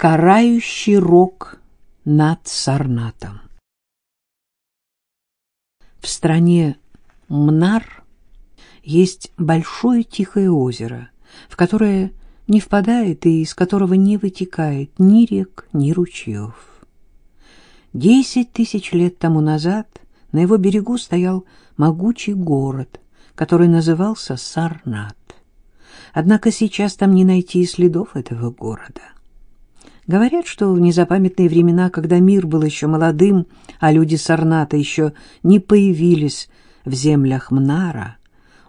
Карающий рок над Сарнатом. В стране Мнар есть большое тихое озеро, в которое не впадает и из которого не вытекает ни рек, ни ручьев. Десять тысяч лет тому назад на его берегу стоял могучий город, который назывался Сарнат. Однако сейчас там не найти и следов этого города. Говорят, что в незапамятные времена, когда мир был еще молодым, а люди Сарната еще не появились в землях Мнара,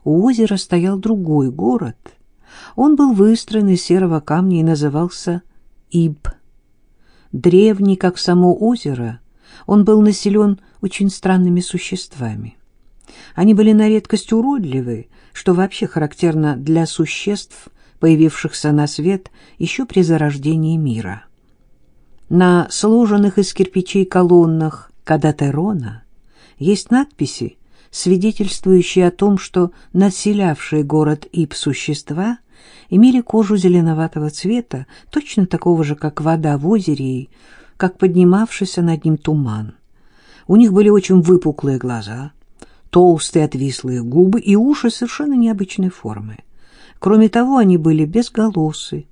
у озера стоял другой город. Он был выстроен из серого камня и назывался Иб. Древний, как само озеро, он был населен очень странными существами. Они были на редкость уродливы, что вообще характерно для существ, появившихся на свет еще при зарождении мира. На сложенных из кирпичей колоннах Кадатерона есть надписи, свидетельствующие о том, что населявшие город Иб существа имели кожу зеленоватого цвета, точно такого же, как вода в озере и как поднимавшийся над ним туман. У них были очень выпуклые глаза, толстые отвислые губы и уши совершенно необычной формы. Кроме того, они были безголосы,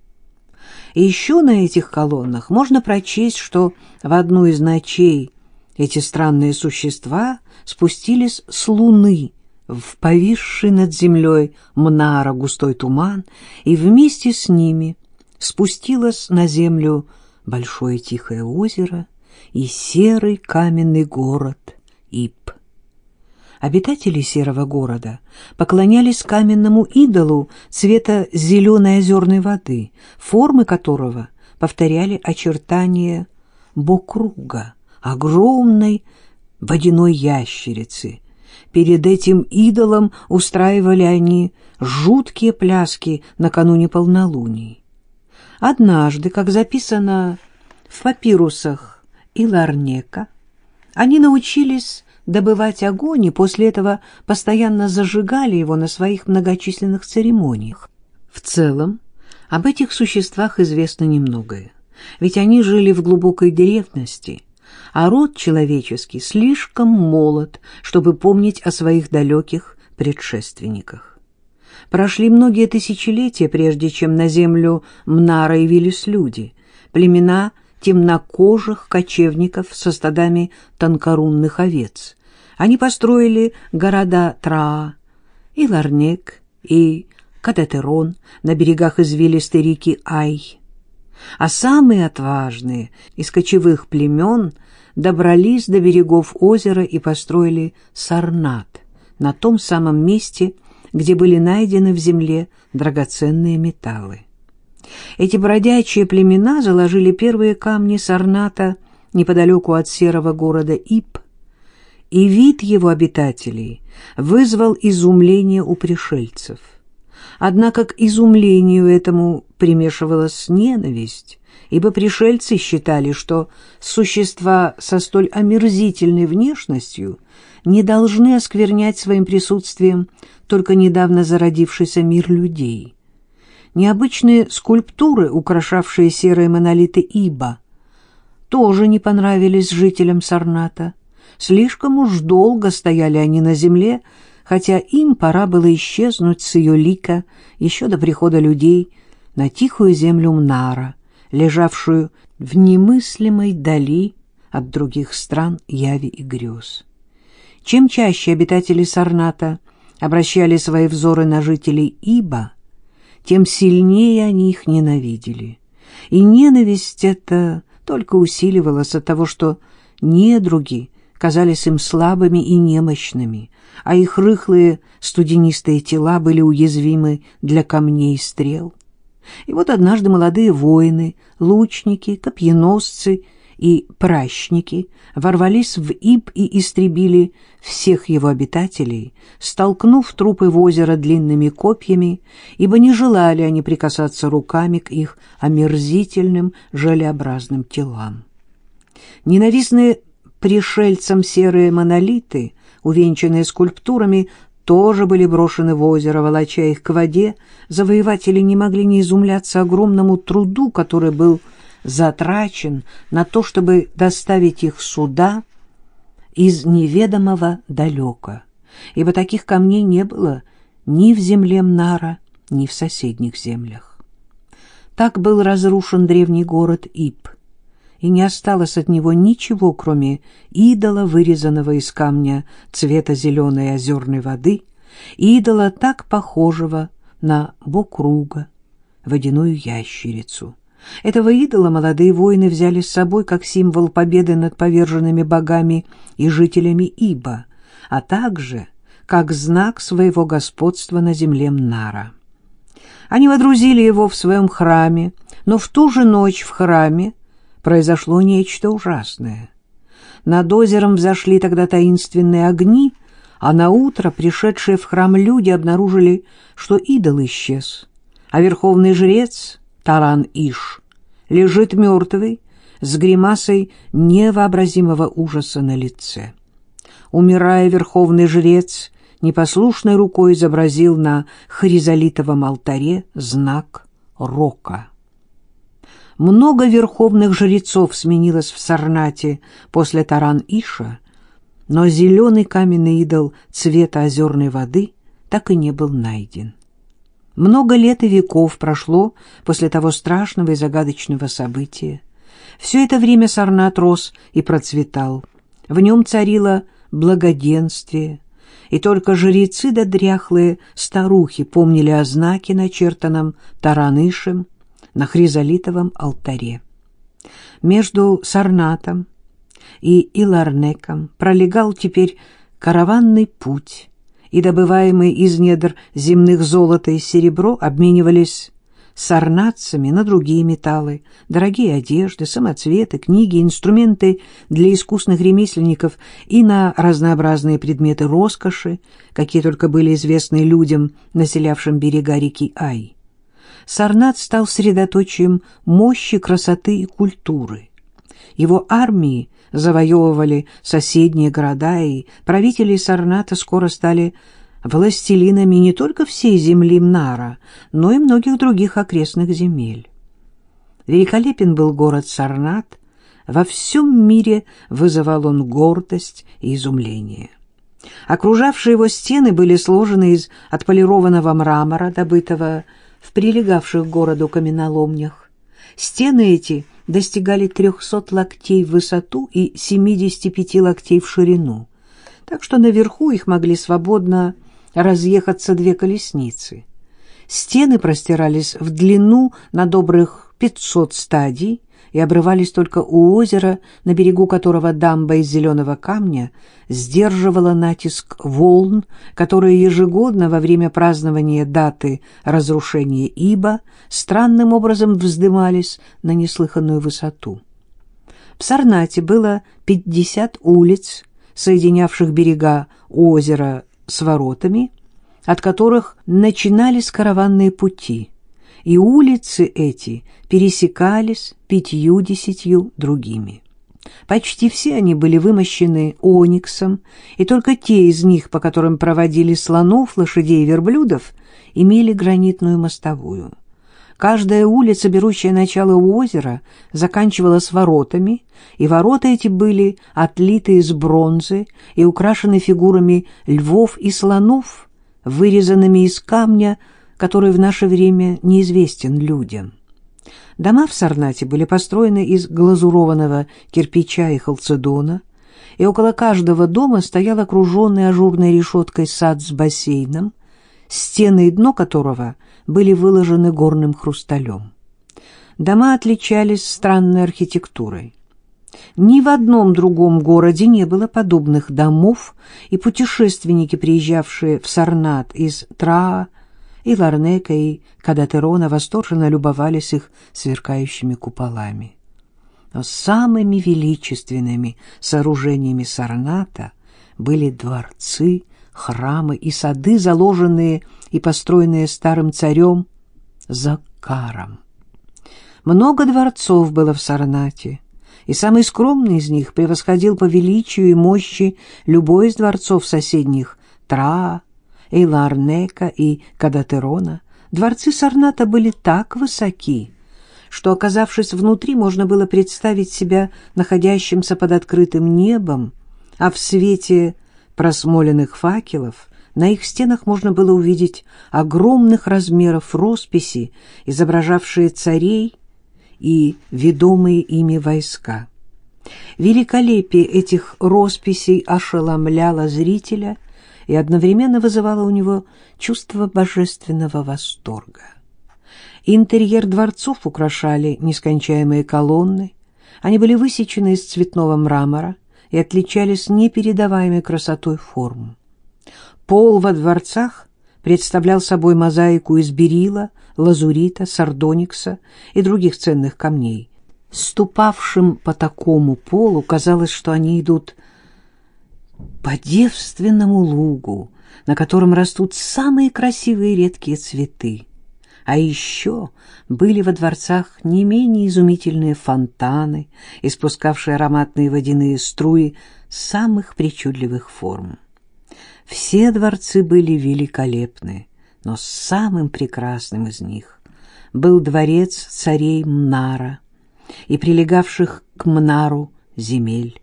и еще на этих колоннах можно прочесть, что в одну из ночей эти странные существа спустились с луны в повисший над землей мнара густой туман, и вместе с ними спустилось на землю большое тихое озеро и серый каменный город Ип. Обитатели серого города поклонялись каменному идолу цвета зеленой озерной воды, формы которого повторяли очертания бокруга, огромной водяной ящерицы. Перед этим идолом устраивали они жуткие пляски накануне полнолуний. Однажды, как записано в папирусах Иларнека, они научились добывать огонь и после этого постоянно зажигали его на своих многочисленных церемониях. В целом, об этих существах известно немногое, ведь они жили в глубокой древности, а род человеческий слишком молод, чтобы помнить о своих далеких предшественниках. Прошли многие тысячелетия, прежде чем на землю Мнара явились люди, племена темнокожих кочевников со стадами тонкорунных овец, они построили города Траа, и Ларнек, и Катетерон на берегах извилистой реки Ай. А самые отважные из кочевых племен добрались до берегов озера и построили Сарнат на том самом месте, где были найдены в земле драгоценные металлы. Эти бродячие племена заложили первые камни Сарната неподалеку от серого города Ип, и вид его обитателей вызвал изумление у пришельцев. Однако к изумлению этому примешивалась ненависть, ибо пришельцы считали, что существа со столь омерзительной внешностью не должны осквернять своим присутствием только недавно зародившийся мир людей. Необычные скульптуры, украшавшие серые монолиты Иба, тоже не понравились жителям Сарната. Слишком уж долго стояли они на земле, хотя им пора было исчезнуть с ее лика еще до прихода людей на тихую землю Мнара, лежавшую в немыслимой дали от других стран яви и грез. Чем чаще обитатели Сарната обращали свои взоры на жителей Иба, тем сильнее они их ненавидели. И ненависть эта только усиливалась от того, что недруги казались им слабыми и немощными, а их рыхлые студенистые тела были уязвимы для камней и стрел. И вот однажды молодые воины, лучники, копьеносцы и пращники ворвались в Иб и истребили всех его обитателей, столкнув трупы в озеро длинными копьями, ибо не желали они прикасаться руками к их омерзительным желеобразным телам. Ненавистные пришельцам серые монолиты, увенчанные скульптурами, тоже были брошены в озеро, волоча их к воде. Завоеватели не могли не изумляться огромному труду, который был затрачен на то, чтобы доставить их сюда из неведомого далека, ибо таких камней не было ни в земле Мнара, ни в соседних землях. Так был разрушен древний город Ип, и не осталось от него ничего, кроме идола, вырезанного из камня цвета зеленой озерной воды, идола, так похожего на бокруга, водяную ящерицу. Этого идола молодые воины взяли с собой как символ победы над поверженными богами и жителями Иба, а также как знак своего господства на земле Мнара. Они водрузили его в своем храме, но в ту же ночь в храме произошло нечто ужасное. Над озером взошли тогда таинственные огни, а на утро пришедшие в храм люди обнаружили, что идол исчез, а верховный жрец Таран-Иш лежит мертвый с гримасой невообразимого ужаса на лице. Умирая, верховный жрец непослушной рукой изобразил на хризолитовом алтаре знак рока. Много верховных жрецов сменилось в Сарнате после Таран-Иша, но зеленый каменный идол цвета озерной воды так и не был найден. Много лет и веков прошло после того страшного и загадочного события. Все это время Сарнат рос и процветал. В нем царило благоденствие, и только жрецы да дряхлые старухи помнили о знаке, начертанном Таранышем на хризолитовом алтаре. Между Сарнатом и Иларнеком пролегал теперь караванный путь, и добываемые из недр земных золото и серебро обменивались сарнадцами на другие металлы, дорогие одежды, самоцветы, книги, инструменты для искусных ремесленников и на разнообразные предметы роскоши, какие только были известны людям, населявшим берега реки Ай. Сарнат стал средоточием мощи, красоты и культуры. Его армии завоевывали соседние города, и правители Сарната скоро стали властелинами не только всей земли Мнара, но и многих других окрестных земель. Великолепен был город Сарнат, во всем мире вызывал он гордость и изумление. Окружавшие его стены были сложены из отполированного мрамора, добытого в прилегавших к городу каменоломнях. Стены эти достигали 300 локтей в высоту и 75 локтей в ширину, так что наверху их могли свободно разъехаться две колесницы. Стены простирались в длину на добрых 500 стадий, и обрывались только у озера, на берегу которого дамба из зеленого камня сдерживала натиск волн, которые ежегодно во время празднования даты разрушения Иба странным образом вздымались на неслыханную высоту. В Сарнате было 50 улиц, соединявших берега озера с воротами, от которых начинались караванные пути — и улицы эти пересекались пятью-десятью другими. Почти все они были вымощены ониксом, и только те из них, по которым проводили слонов, лошадей и верблюдов, имели гранитную мостовую. Каждая улица, берущая начало у озера, заканчивалась воротами, и ворота эти были отлиты из бронзы и украшены фигурами львов и слонов, вырезанными из камня, который в наше время неизвестен людям. Дома в Сарнате были построены из глазурованного кирпича и халцедона, и около каждого дома стоял окруженный ажурной решеткой сад с бассейном, стены и дно которого были выложены горным хрусталем. Дома отличались странной архитектурой. Ни в одном другом городе не было подобных домов, и путешественники, приезжавшие в Сарнат из Траа, и Ларнека, и Кадатерона восторженно любовались их сверкающими куполами. Но самыми величественными сооружениями Сарната были дворцы, храмы и сады, заложенные и построенные старым царем Закаром. Много дворцов было в Сарнате, и самый скромный из них превосходил по величию и мощи любой из дворцов соседних Траа, Эйларнека и Кадатерона, дворцы Сарната были так высоки, что, оказавшись внутри, можно было представить себя находящимся под открытым небом, а в свете просмоленных факелов на их стенах можно было увидеть огромных размеров росписи, изображавшие царей и ведомые ими войска. Великолепие этих росписей ошеломляло зрителя и одновременно вызывало у него чувство божественного восторга. Интерьер дворцов украшали нескончаемые колонны, они были высечены из цветного мрамора и отличались непередаваемой красотой форм. Пол во дворцах представлял собой мозаику из берила, лазурита, сардоникса и других ценных камней. Ступавшим по такому полу казалось, что они идут по девственному лугу, на котором растут самые красивые редкие цветы. А еще были во дворцах не менее изумительные фонтаны, испускавшие ароматные водяные струи самых причудливых форм. Все дворцы были великолепны, но самым прекрасным из них был дворец царей Мнара и прилегавших к Мнару земель.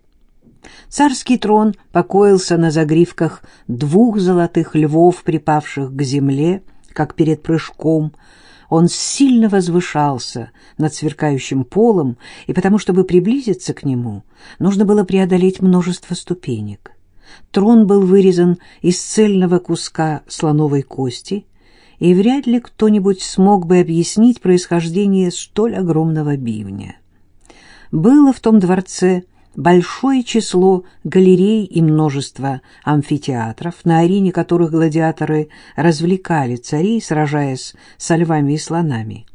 Царский трон покоился на загривках двух золотых львов, припавших к земле, как перед прыжком. Он сильно возвышался над сверкающим полом, и потому, чтобы приблизиться к нему, нужно было преодолеть множество ступенек. Трон был вырезан из цельного куска слоновой кости, и вряд ли кто-нибудь смог бы объяснить происхождение столь огромного бивня. Было в том дворце большое число галерей и множество амфитеатров, на арене которых гладиаторы развлекали царей, сражаясь со львами и слонами.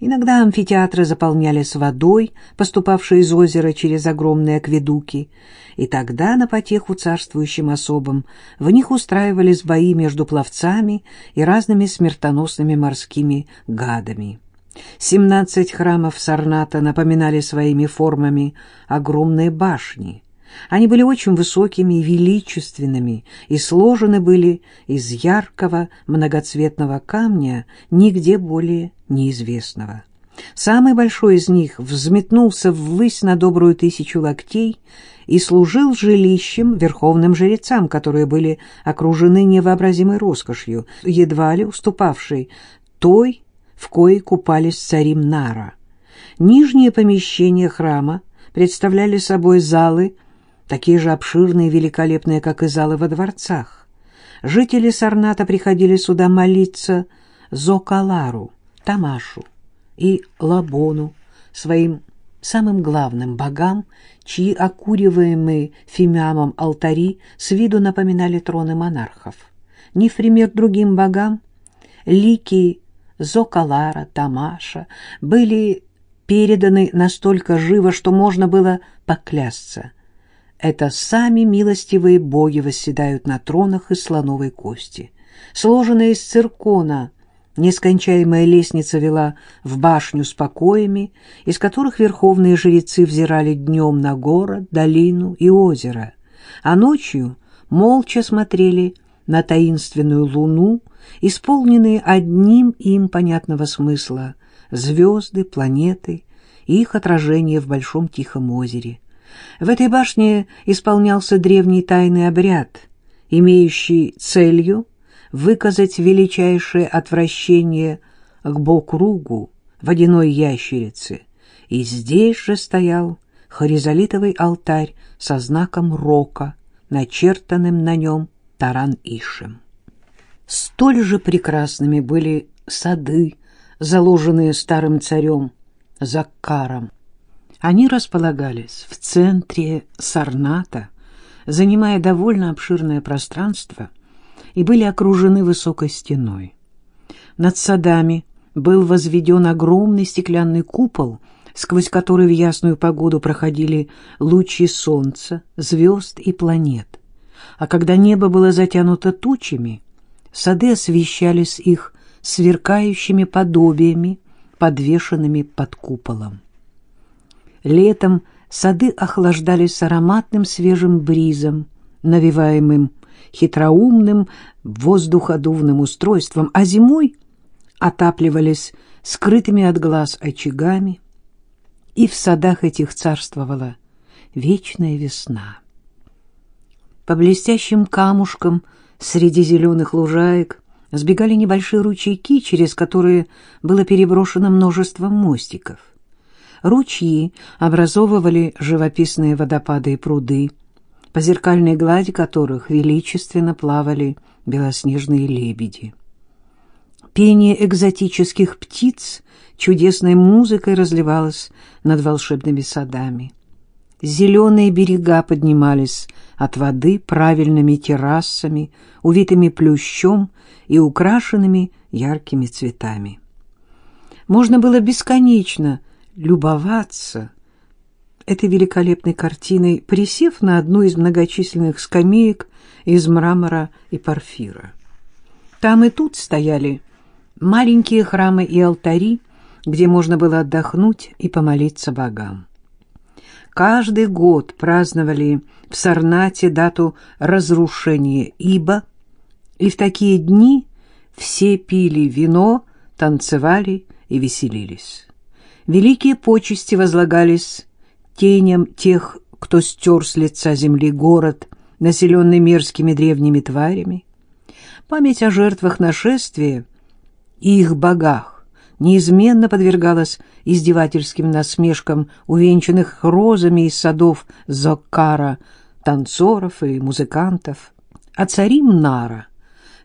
Иногда амфитеатры заполнялись водой, поступавшей из озера через огромные акведуки, и тогда на потеху царствующим особам в них устраивались бои между пловцами и разными смертоносными морскими гадами. Семнадцать храмов Сарната напоминали своими формами огромные башни. Они были очень высокими и величественными и сложены были из яркого многоцветного камня, нигде более неизвестного. Самый большой из них взметнулся ввысь на добрую тысячу локтей и служил жилищем верховным жрецам, которые были окружены невообразимой роскошью, едва ли уступавшей той, в коей купались цари Мнара. Нижние помещения храма представляли собой залы, такие же обширные и великолепные, как и залы во дворцах. Жители Сарната приходили сюда молиться Зокалару, Тамашу и Лабону, своим самым главным богам, чьи окуриваемые фимиамом алтари с виду напоминали троны монархов. Не в пример другим богам, лики Зокалара, Тамаша были переданы настолько живо, что можно было поклясться. Это сами милостивые боги восседают на тронах из слоновой кости. Сложенная из циркона, нескончаемая лестница вела в башню с покоями, из которых верховные жрецы взирали днем на город, долину и озеро, а ночью молча смотрели на таинственную луну, исполненные одним им понятного смысла звезды, планеты и их отражение в большом тихом озере. В этой башне исполнялся древний тайный обряд, имеющий целью выказать величайшее отвращение к бокругу водяной ящерицы, и здесь же стоял хоризолитовый алтарь со знаком рока, начертанным на нем Таран-Ишем. Столь же прекрасными были сады, заложенные старым царем Заккаром. Они располагались в центре Сарната, занимая довольно обширное пространство, и были окружены высокой стеной. Над садами был возведен огромный стеклянный купол, сквозь который в ясную погоду проходили лучи солнца, звезд и планет а когда небо было затянуто тучами, сады освещались их сверкающими подобиями, подвешенными под куполом. Летом сады охлаждались ароматным свежим бризом, навиваемым хитроумным воздуходувным устройством, а зимой отапливались скрытыми от глаз очагами, и в садах этих царствовала вечная весна. По блестящим камушкам среди зеленых лужаек сбегали небольшие ручейки, через которые было переброшено множество мостиков. Ручьи образовывали живописные водопады и пруды, по зеркальной глади которых величественно плавали белоснежные лебеди. Пение экзотических птиц чудесной музыкой разливалось над волшебными садами. Зеленые берега поднимались от воды правильными террасами, увитыми плющом и украшенными яркими цветами. Можно было бесконечно любоваться этой великолепной картиной, присев на одну из многочисленных скамеек из мрамора и порфира. Там и тут стояли маленькие храмы и алтари, где можно было отдохнуть и помолиться богам. Каждый год праздновали в Сарнате дату разрушения Иба, и в такие дни все пили вино, танцевали и веселились. Великие почести возлагались теням тех, кто стер с лица земли город, населенный мерзкими древними тварями. Память о жертвах нашествия и их богах неизменно подвергалась издевательским насмешкам увенчанных розами из садов Зоккара, танцоров и музыкантов. А цари Мнара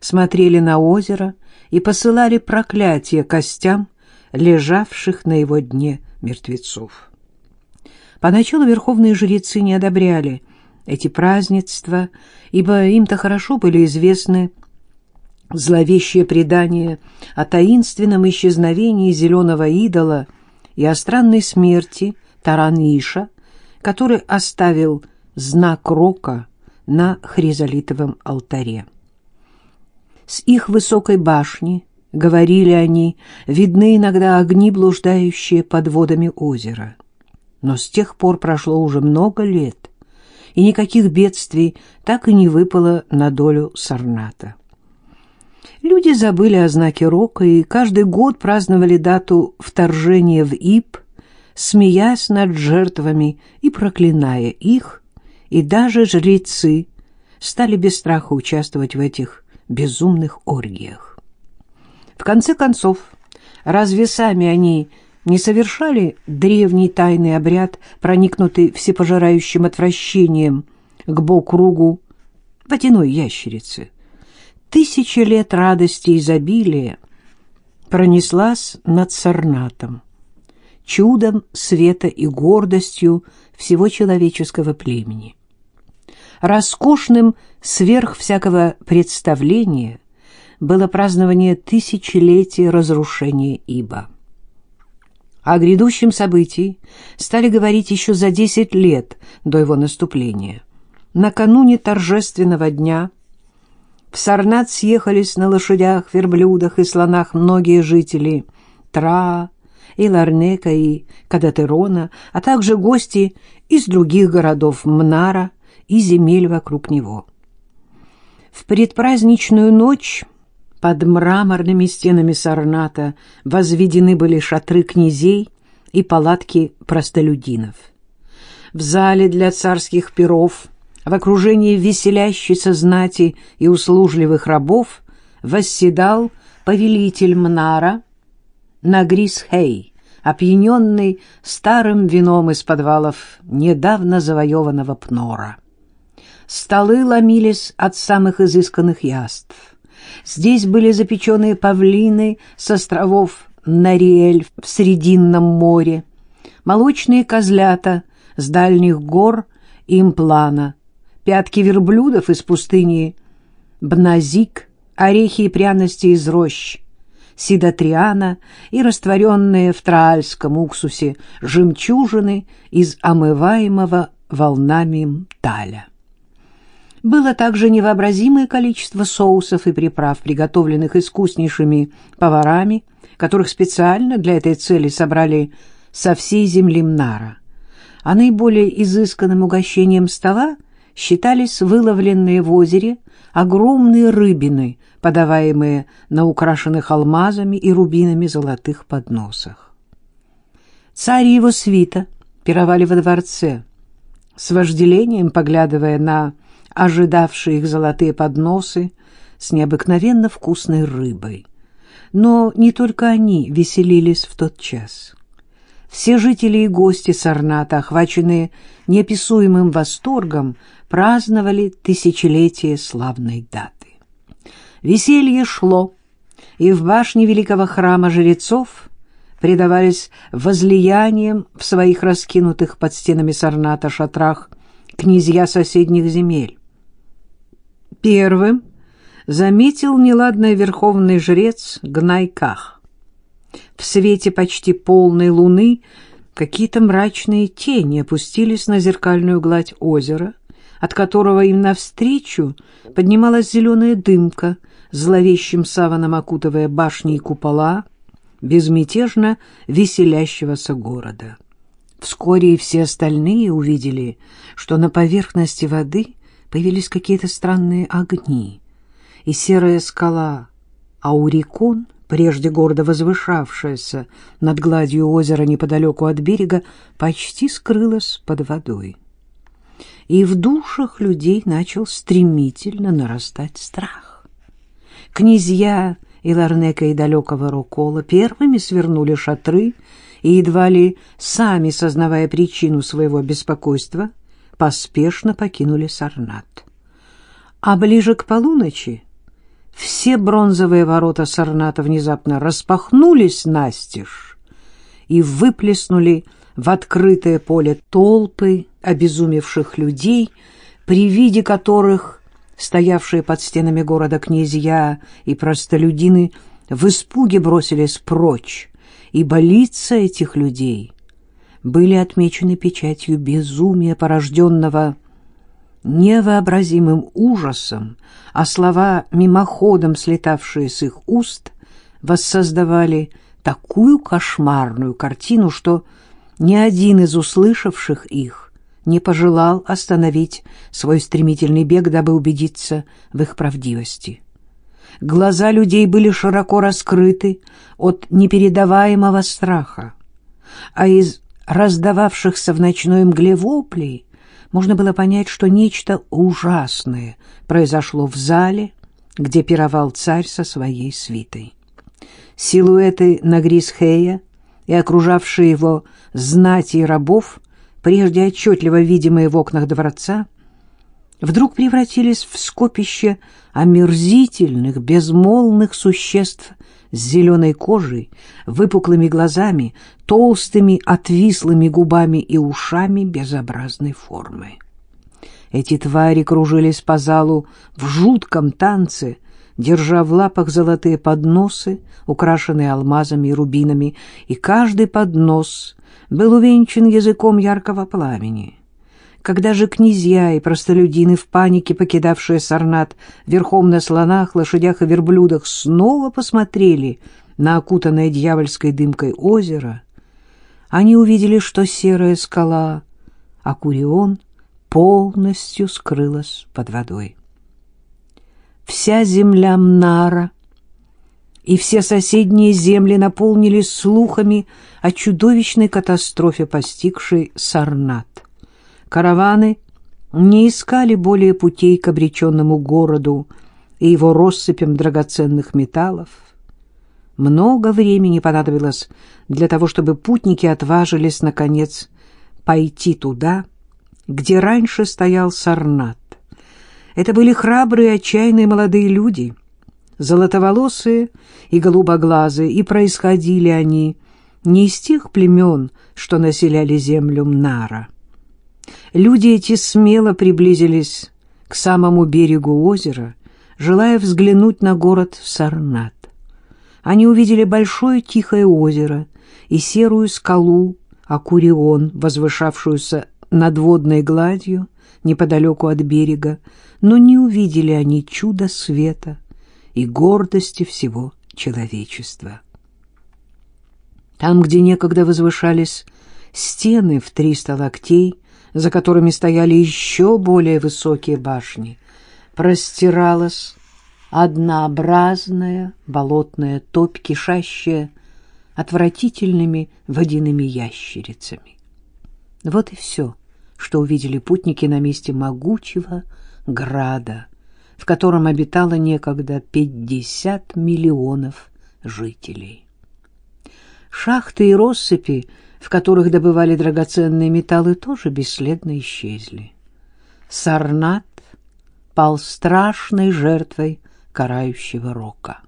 смотрели на озеро и посылали проклятие костям, лежавших на его дне мертвецов. Поначалу верховные жрецы не одобряли эти празднества, ибо им-то хорошо были известны зловещее предание о таинственном исчезновении зеленого идола и о странной смерти Тараниша, который оставил знак рока на хризолитовом алтаре. С их высокой башни, говорили они, видны иногда огни, блуждающие под водами озера. Но с тех пор прошло уже много лет, и никаких бедствий так и не выпало на долю Сарната. Люди забыли о знаке рока и каждый год праздновали дату вторжения в Иб, смеясь над жертвами и проклиная их, и даже жрецы стали без страха участвовать в этих безумных оргиях. В конце концов, разве сами они не совершали древний тайный обряд, проникнутый всепожирающим отвращением к бок-кругу водяной ящерицы? Тысячи лет радости и изобилия пронеслась над Сарнатом, чудом света и гордостью всего человеческого племени. Роскошным сверх всякого представления было празднование тысячелетия разрушения Иба. О грядущем событии стали говорить еще за десять лет до его наступления. Накануне торжественного дня – в Сарнат съехались на лошадях, верблюдах и слонах многие жители Тра, и Ларнека, и Кадатерона, а также гости из других городов Мнара и земель вокруг него. В предпраздничную ночь под мраморными стенами Сарната возведены были шатры князей и палатки простолюдинов. В зале для царских перов в окружении веселящейся знати и услужливых рабов восседал повелитель Мнара Нагрис-Хей, опьяненный старым вином из подвалов недавно завоеванного Пнора. Столы ломились от самых изысканных яств. Здесь были запеченные павлины с островов Нариэль в Срединном море, молочные козлята с дальних гор Имплана, пятки верблюдов из пустыни Бназик, орехи и пряности из рощ, сидотриана и растворенные в траальском уксусе жемчужины из омываемого волнами таля. Было также невообразимое количество соусов и приправ, приготовленных искуснейшими поварами, которых специально для этой цели собрали со всей земли Мнара. А наиболее изысканным угощением стола считались выловленные в озере огромные рыбины, подаваемые на украшенных алмазами и рубинами золотых подносах. Царь и его свита пировали во дворце, с вожделением поглядывая на ожидавшие их золотые подносы с необыкновенно вкусной рыбой. Но не только они веселились в тот час. Все жители и гости Сарната, охваченные неописуемым восторгом, праздновали тысячелетие славной даты. Веселье шло, и в башне великого храма жрецов предавались возлияниям в своих раскинутых под стенами Сарната шатрах князья соседних земель. Первым заметил неладный верховный жрец Гнайках. В свете почти полной луны какие-то мрачные тени опустились на зеркальную гладь озера, от которого им навстречу поднималась зеленая дымка, зловещим саваном окутывая башни и купола безмятежно веселящегося города. Вскоре и все остальные увидели, что на поверхности воды появились какие-то странные огни, и серая скала Аурикон, прежде гордо возвышавшаяся над гладью озера неподалеку от берега, почти скрылась под водой. И в душах людей начал стремительно нарастать страх. Князья Иларнека и далекого Рокола первыми свернули шатры и, едва ли сами сознавая причину своего беспокойства, поспешно покинули Сарнат. А ближе к полуночи все бронзовые ворота Сарната внезапно распахнулись настежь и выплеснули в открытое поле толпы обезумевших людей, при виде которых стоявшие под стенами города князья и простолюдины в испуге бросились прочь, ибо лица этих людей были отмечены печатью безумия, порожденного невообразимым ужасом, а слова, мимоходом слетавшие с их уст, воссоздавали такую кошмарную картину, что ни один из услышавших их не пожелал остановить свой стремительный бег, дабы убедиться в их правдивости. Глаза людей были широко раскрыты от непередаваемого страха, а из раздававшихся в ночной мгле воплей можно было понять, что нечто ужасное произошло в зале, где пировал царь со своей свитой. Силуэты Нагрисхея и окружавшие его знати и рабов прежде отчетливо видимые в окнах дворца, вдруг превратились в скопище омерзительных, безмолвных существ с зеленой кожей, выпуклыми глазами, толстыми, отвислыми губами и ушами безобразной формы. Эти твари кружились по залу в жутком танце, держа в лапах золотые подносы, украшенные алмазами и рубинами, и каждый поднос был увенчан языком яркого пламени. Когда же князья и простолюдины в панике, покидавшие Сарнат верхом на слонах, лошадях и верблюдах, снова посмотрели на окутанное дьявольской дымкой озеро, они увидели, что серая скала Акурион полностью скрылась под водой. Вся земля Мнара и все соседние земли наполнились слухами о чудовищной катастрофе, постигшей Сарнат. Караваны не искали более путей к обреченному городу и его россыпям драгоценных металлов. Много времени понадобилось для того, чтобы путники отважились, наконец, пойти туда, где раньше стоял Сарнат. Это были храбрые, отчаянные молодые люди — золотоволосые и голубоглазые, и происходили они не из тех племен, что населяли землю Мнара. Люди эти смело приблизились к самому берегу озера, желая взглянуть на город Сарнат. Они увидели большое тихое озеро и серую скалу Акурион, возвышавшуюся над водной гладью неподалеку от берега, но не увидели они чуда света, и гордости всего человечества. Там, где некогда возвышались стены в триста локтей, за которыми стояли еще более высокие башни, простиралась однообразная болотная топь, кишащая отвратительными водяными ящерицами. Вот и все, что увидели путники на месте могучего града, в котором обитало некогда пятьдесят миллионов жителей. Шахты и россыпи, в которых добывали драгоценные металлы, тоже бесследно исчезли. Сарнат пал страшной жертвой карающего рока.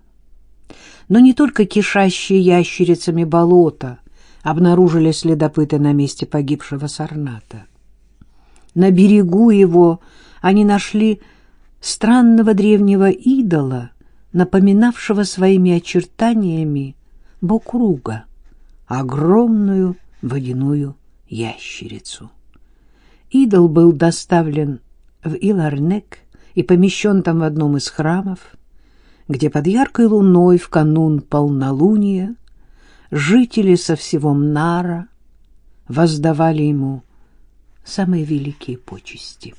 Но не только кишащие ящерицами болота обнаружили следопыты на месте погибшего Сарната. На берегу его они нашли странного древнего идола, напоминавшего своими очертаниями бокруга, огромную водяную ящерицу. Идол был доставлен в Иларнек и помещен там в одном из храмов, где под яркой луной в канун полнолуния жители со всего Мнара воздавали ему самые великие почести.